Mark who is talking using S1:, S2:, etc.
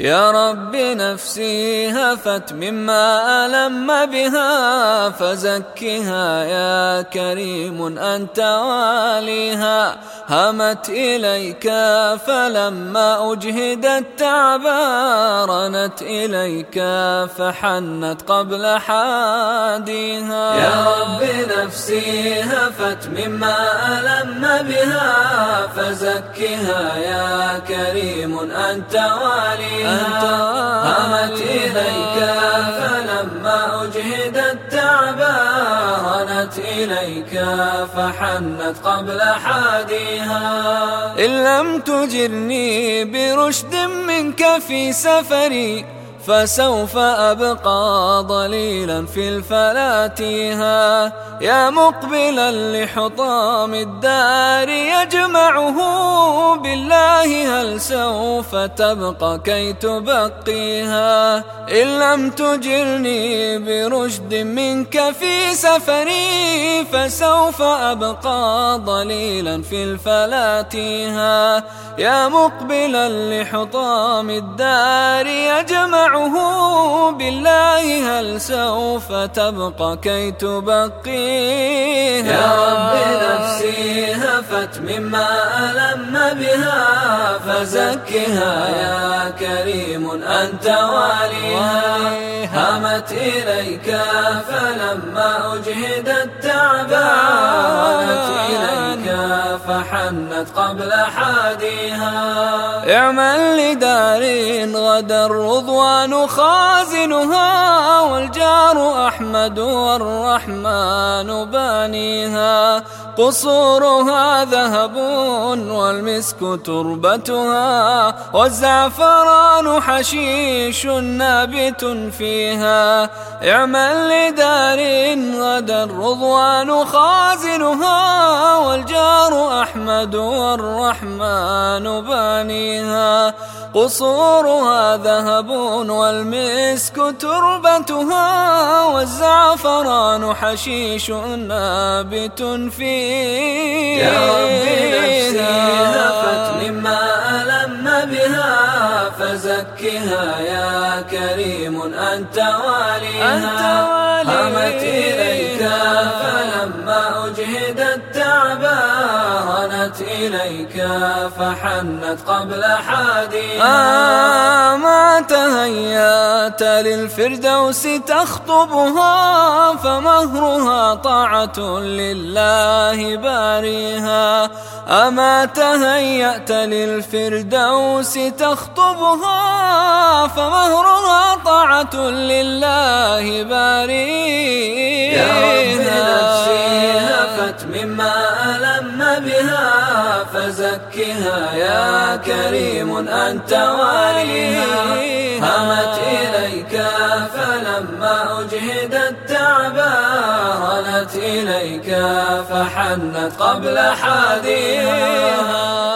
S1: يا رب نفسي هفت مما ألم بها فزكها يا كريم أنت واليها. همت إليك فلما أجهدت تعبارنت إليك فحنت قبل حاديها.
S2: يا رب نفسي هفت مما ألم بها فزكها يا كريم أنت واليها. أنت همت إليك فلما أجهدت تعبانت إليك فحنت قبل حاديها.
S1: إن لم تجرني برشد منك في سفري فسوف أبقى ضليلا في الفلاتيها يا مقبلا لحطام الدار يجمعه بالله هل سوف تبقى كي تبقيها؟ إن لم تجرني برشد منك في سفري فسوف أبقى ضليلا في الفلاتيها يا مقبلا لحطام الدار يجمعه معه بالله هل سوف تبقى كي تبقيه
S2: يا رب نفسي هفت مما ألم بها فزكها يا كريم أنت واليها. همت إليك فلما أجهدت تعبانت إليك. فحنت قبل حاديها.
S1: اعمل لدار غدا الرضوان خازنها والجار أحمد والرحمن بانيها. قصورها ذهب والمسك تربتها والزعفران حشيش نابت فيها. اعمل لدار غدا الرضوان خازنها والجار أحمد والرحمن بانيها. قصورها ذهب والمسك تربتها والزعفران حشيش نابت فيها
S2: يا ربي نفسي هفت مما ألم بها فزكها يا كريم أنت واليها. همت إليك فلما أجهدت إليك فحنت قبل حاديها
S1: آه ما تهيأت للفردوس تخطبها فمهرها طاعة لله باريها. أما تهيأت للفردوس تخطبها فمهرها طاعة لله باريها.
S2: يا رب نفسي هفت مما ألم بها. فزكها يا كريم أنت واليها همت إليك فلما أجهدت تعبانت إليك فحنت قبل حاديها